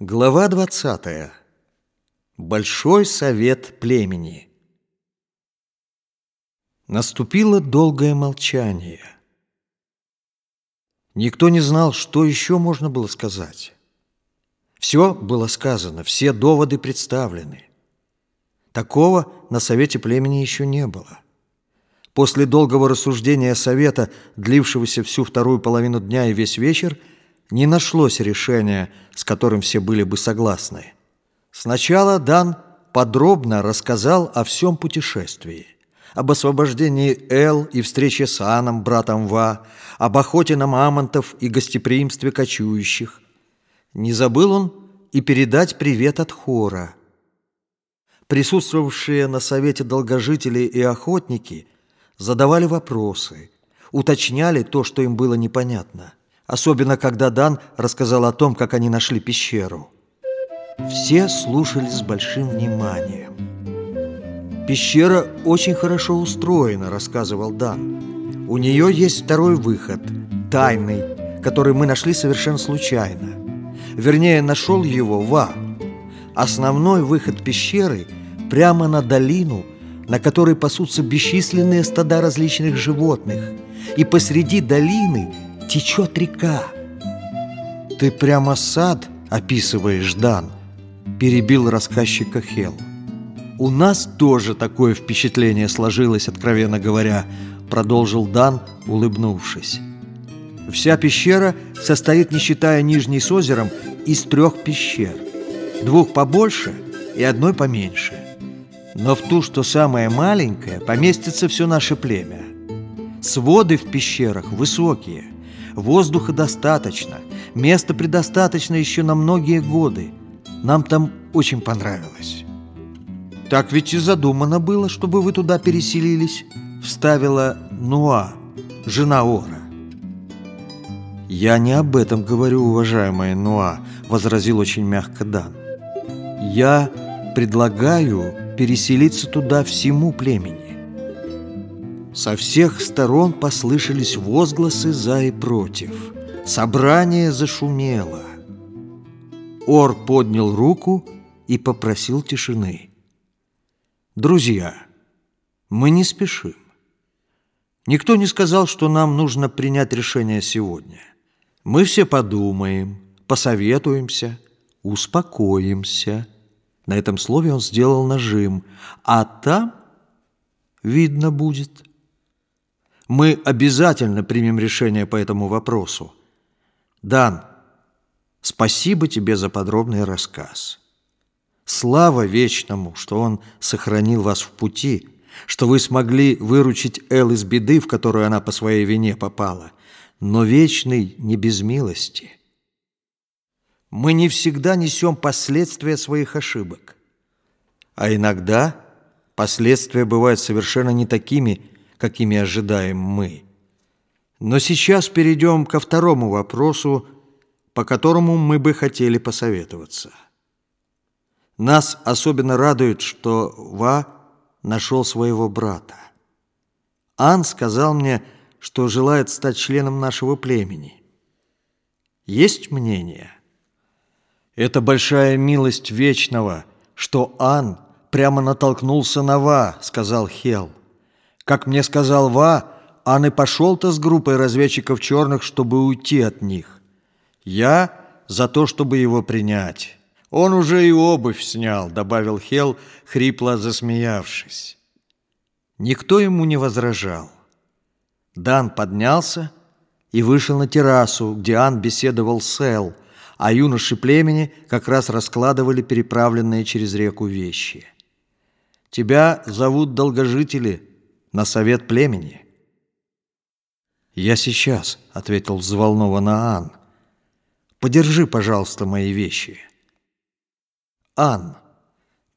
Глава 20. Большой совет племени. Наступило долгое молчание. Никто не знал, что еще можно было сказать. Все было сказано, все доводы представлены. Такого на совете племени еще не было. После долгого рассуждения совета, длившегося всю вторую половину дня и весь вечер, не нашлось решения, с которым все были бы согласны. Сначала Дан подробно рассказал о всем путешествии, об освобождении Эл и встрече с Аном, братом Ва, об охоте на мамонтов и гостеприимстве кочующих. Не забыл он и передать привет от хора. Присутствовавшие на совете долгожители и охотники задавали вопросы, уточняли то, что им было непонятно – особенно когда Дан рассказал о том, как они нашли пещеру. Все слушали с большим вниманием. «Пещера очень хорошо устроена», — рассказывал Дан. «У нее есть второй выход, тайный, который мы нашли совершенно случайно. Вернее, нашел его Ва. Основной выход пещеры прямо на долину, на которой пасутся бесчисленные стада различных животных. И посреди долины течет река. Ты прямо сад описываешь, Дан, перебил рассказчика Хел. У нас тоже такое впечатление сложилось, откровенно говоря, продолжил Дан, улыбнувшись. Вся пещера состоит, не считая нижней с озером, из трех пещер. Двух побольше и одной поменьше. Но в ту, что самая маленькая, поместится все наше племя. Своды в пещерах высокие, Воздуха достаточно, места предостаточно еще на многие годы. Нам там очень понравилось. Так ведь и задумано было, чтобы вы туда переселились, вставила Нуа, жена Ора. «Я не об этом говорю, уважаемая Нуа», — возразил очень мягко Дан. «Я предлагаю переселиться туда всему племени. Со всех сторон послышались возгласы «за» и «против». Собрание зашумело. Ор поднял руку и попросил тишины. «Друзья, мы не спешим. Никто не сказал, что нам нужно принять решение сегодня. Мы все подумаем, посоветуемся, успокоимся». На этом слове он сделал нажим. «А там видно будет». Мы обязательно примем решение по этому вопросу. Дан, спасибо тебе за подробный рассказ. Слава Вечному, что Он сохранил вас в пути, что вы смогли выручить Эл из беды, в которую она по своей вине попала. Но Вечный не без милости. Мы не всегда несем последствия своих ошибок. А иногда последствия бывают совершенно не такими, какими ожидаем мы. Но сейчас перейдем ко второму вопросу, по которому мы бы хотели посоветоваться. Нас особенно радует, что Ва нашел своего брата. Ан сказал мне, что желает стать членом нашего племени. Есть мнение? Это большая милость Вечного, что Ан прямо натолкнулся на Ва, сказал Хел. Как мне сказал Ва, Ан и пошел-то с группой разведчиков черных, чтобы уйти от них. Я за то, чтобы его принять. Он уже и обувь снял, добавил Хел, хрипло засмеявшись. Никто ему не возражал. Дан поднялся и вышел на террасу, где Ан беседовал с Эл, а юноши племени как раз раскладывали переправленные через реку вещи. «Тебя зовут Долгожители», на совет племени. «Я сейчас», — ответил взволнованно Ан. «Подержи, пожалуйста, мои вещи». «Ан,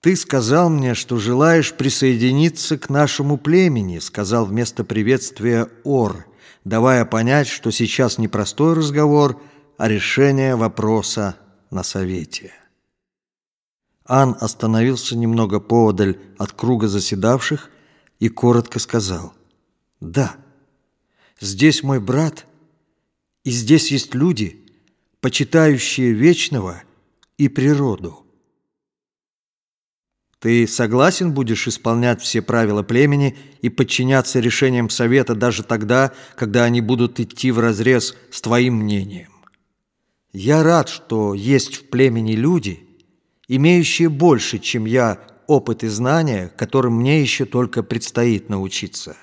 ты сказал мне, что желаешь присоединиться к нашему племени», сказал вместо приветствия Ор, давая понять, что сейчас не простой разговор, а решение вопроса на совете. Ан остановился немного поодаль от круга заседавших и коротко сказал «Да, здесь мой брат, и здесь есть люди, почитающие вечного и природу. Ты согласен будешь исполнять все правила племени и подчиняться решениям совета даже тогда, когда они будут идти вразрез с твоим мнением? Я рад, что есть в племени люди, имеющие больше, чем я, опыт и знания, которым мне еще только предстоит научиться.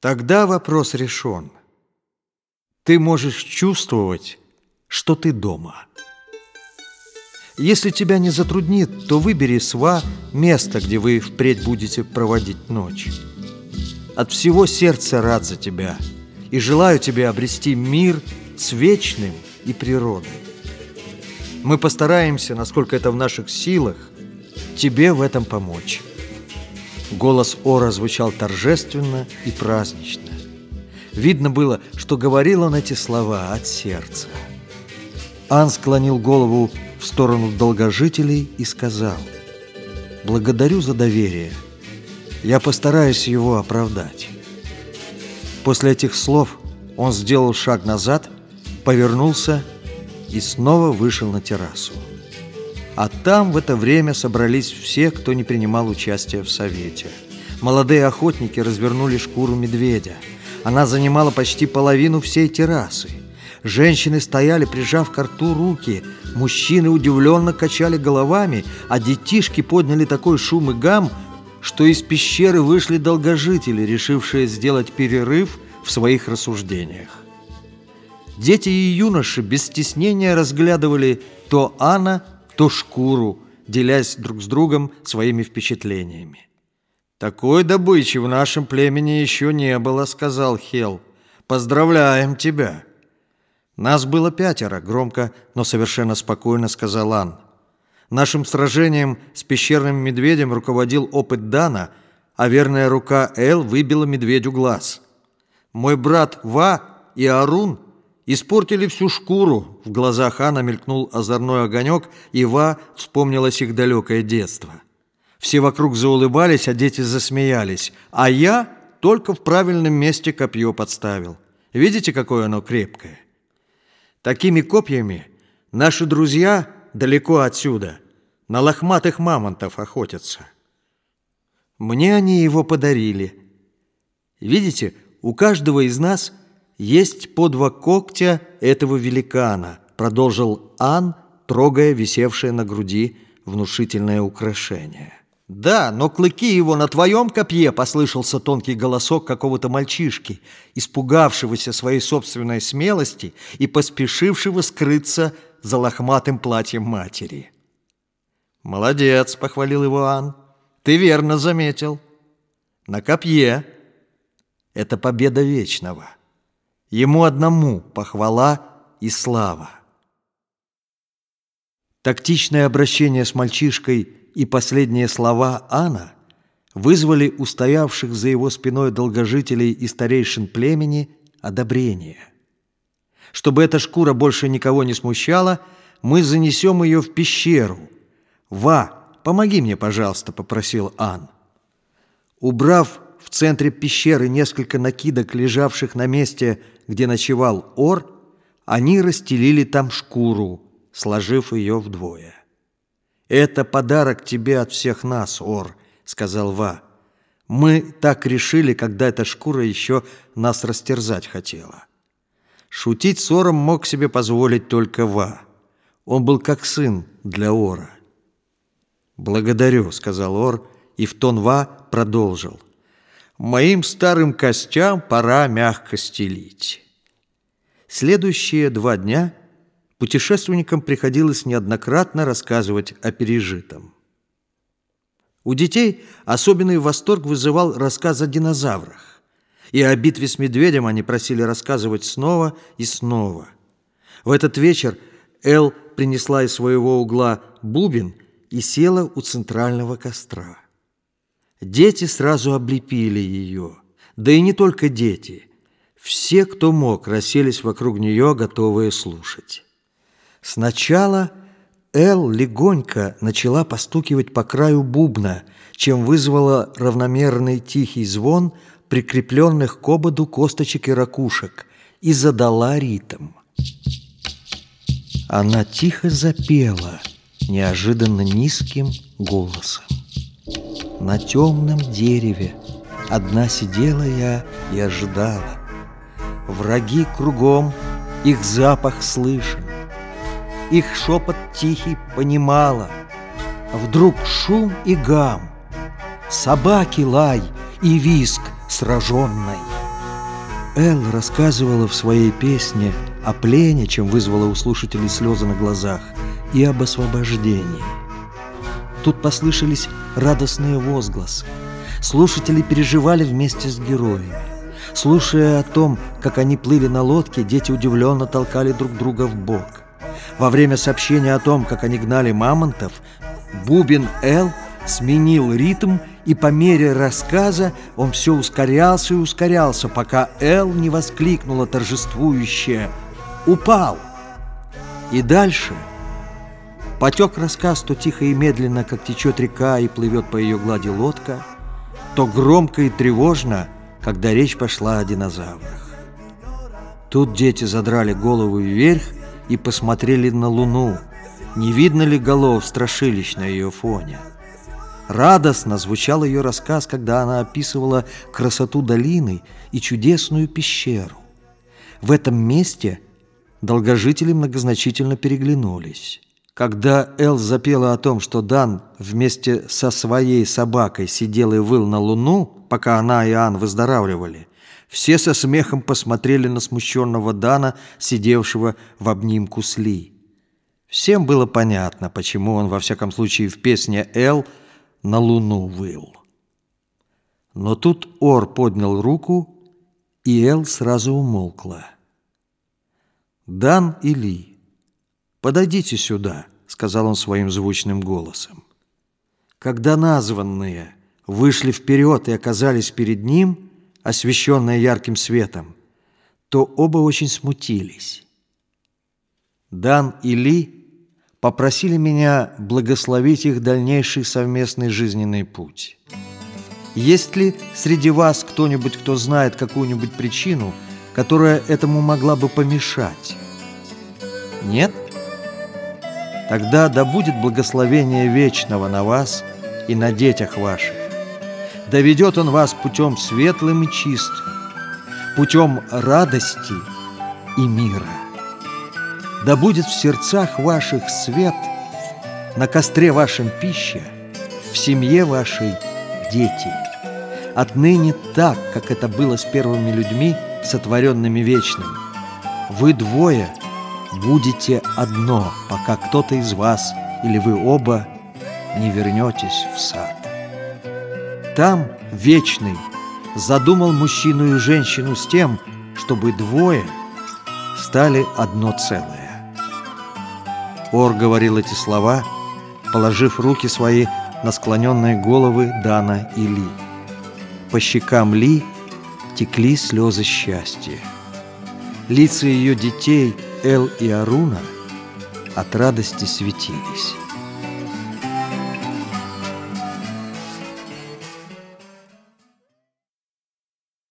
Тогда вопрос решен. Ты можешь чувствовать, что ты дома. Если тебя не затруднит, то выбери сва место, где вы впредь будете проводить ночь. От всего сердца рад за тебя и желаю тебе обрести мир с вечным и природой. Мы постараемся, насколько это в наших силах, тебе в этом помочь. Голос Ора звучал торжественно и празднично. Видно было, что говорил он эти слова от сердца. Ан склонил голову в сторону долгожителей и сказал, «Благодарю за доверие. Я постараюсь его оправдать». После этих слов он сделал шаг назад – повернулся и снова вышел на террасу. А там в это время собрались все, кто не принимал участия в совете. Молодые охотники развернули шкуру медведя. Она занимала почти половину всей террасы. Женщины стояли, прижав к рту руки. Мужчины удивленно качали головами, а детишки подняли такой шум и гам, что из пещеры вышли долгожители, решившие сделать перерыв в своих рассуждениях. Дети и юноши без стеснения разглядывали то Анна, то шкуру, делясь друг с другом своими впечатлениями. «Такой добычи в нашем племени еще не было», — сказал Хел. «Поздравляем тебя!» «Нас было пятеро», — громко, но совершенно спокойно сказал Ан. «Нашим сражением с пещерным медведем руководил опыт Дана, а верная рука Эл выбила медведю глаз. Мой брат Ва и Арун — Испортили всю шкуру. В глазах Анна мелькнул озорной огонек, и Ва вспомнилось их далекое детство. Все вокруг заулыбались, а дети засмеялись. А я только в правильном месте копье подставил. Видите, какое оно крепкое? Такими копьями наши друзья далеко отсюда, на лохматых мамонтов охотятся. Мне они его подарили. Видите, у каждого из нас – есть по два когтя этого великана, продолжил Ан, трогая висевшее на груди внушительное украшение. «Да, но клыки его на твоем копье!» – послышался тонкий голосок какого-то мальчишки, испугавшегося своей собственной смелости и поспешившего скрыться за лохматым платьем матери. «Молодец!» – похвалил его Ан. «Ты верно заметил. На копье. Это победа вечного». Ему одному похвала и слава. Тактичное обращение с мальчишкой и последние слова Анна вызвали у стоявших за его спиной долгожителей и старейшин племени одобрение. Чтобы эта шкура больше никого не смущала, мы занесем ее в пещеру. «Ва, помоги мне, пожалуйста», — попросил Ан. Убрав в центре пещеры несколько накидок, лежавших на месте, где ночевал Ор, они расстелили там шкуру, сложив ее вдвое. «Это подарок тебе от всех нас, Ор», — сказал Ва. «Мы так решили, когда эта шкура еще нас растерзать хотела». Шутить с Ором мог себе позволить только Ва. Он был как сын для Ора. «Благодарю», — сказал Ор, и в тон Ва продолжил — Моим старым костям пора мягко стелить. Следующие два дня путешественникам приходилось неоднократно рассказывать о пережитом. У детей особенный восторг вызывал рассказ о динозаврах. И о битве с медведем они просили рассказывать снова и снова. В этот вечер Эл принесла из своего угла бубен и села у центрального костра. Дети сразу облепили ее. Да и не только дети. Все, кто мог, расселись вокруг нее, готовые слушать. Сначала Эл легонько начала постукивать по краю бубна, чем вызвала равномерный тихий звон прикрепленных к ободу косточек и ракушек и задала ритм. Она тихо запела неожиданно низким голосом. На темном дереве одна сидела я и ожидала. Враги кругом, их запах слышен, их шепот тихий понимала. Вдруг шум и гам, собаки лай и виск сраженной. Эл рассказывала в своей песне о плене, чем вызвала у слушателей слезы на глазах, и об освобождении. Тут послышались радостные возгласы. Слушатели переживали вместе с героями. Слушая о том, как они плыли на лодке, дети удивленно толкали друг друга в бок. Во время сообщения о том, как они гнали мамонтов, Бубин Эл сменил ритм, и по мере рассказа он все ускорялся и ускорялся, пока Эл не воскликнула торжествующе «Упал!». И дальше потек рассказ то тихо и медленно, как течет река и плывет по ее глади лодка, то громко и тревожно, когда речь пошла о динозаврах. Тут дети задрали голову вверх и посмотрели на луну, не видно ли голов страшилищ на ее фоне. Радостно звучал ее рассказ, когда она описывала красоту долины и чудесную пещеру. В этом месте долгожители многозначительно переглянулись. Когда Эл запела о том, что Дан вместе со своей собакой сидел и выл на луну, пока она и Ан выздоравливали, все со смехом посмотрели на смущенного Дана, сидевшего в обнимку с Ли. Всем было понятно, почему он, во всяком случае, в песне «Эл» на луну выл. Но тут Ор поднял руку, и Эл сразу умолкла. «Дан и Ли, подойдите сюда», — сказал он своим звучным голосом. Когда названные вышли вперед и оказались перед ним, освещенные ярким светом, то оба очень смутились. Дан и Ли попросили меня благословить их дальнейший совместный жизненный путь. Есть ли среди вас кто-нибудь, кто знает какую-нибудь причину, которая этому могла бы помешать? Нет? Тогда да будет благословение вечного на вас и на детях ваших. Доведет он вас путем светлым и чистым, путем радости и мира. Да будет в сердцах ваших свет, на костре вашем пища, в семье вашей дети. Отныне так, как это было с первыми людьми, сотворенными вечным. Вы двое будете одно, пока кто-то из вас или вы оба не вернетесь в сад. Там вечный задумал мужчину и женщину с тем, чтобы двое стали одно целое. Ор говорил эти слова, положив руки свои на склоненные головы Дана и Ли. По щекам Ли текли слезы счастья. Лица ее детей Эл и Аруна от радости светились.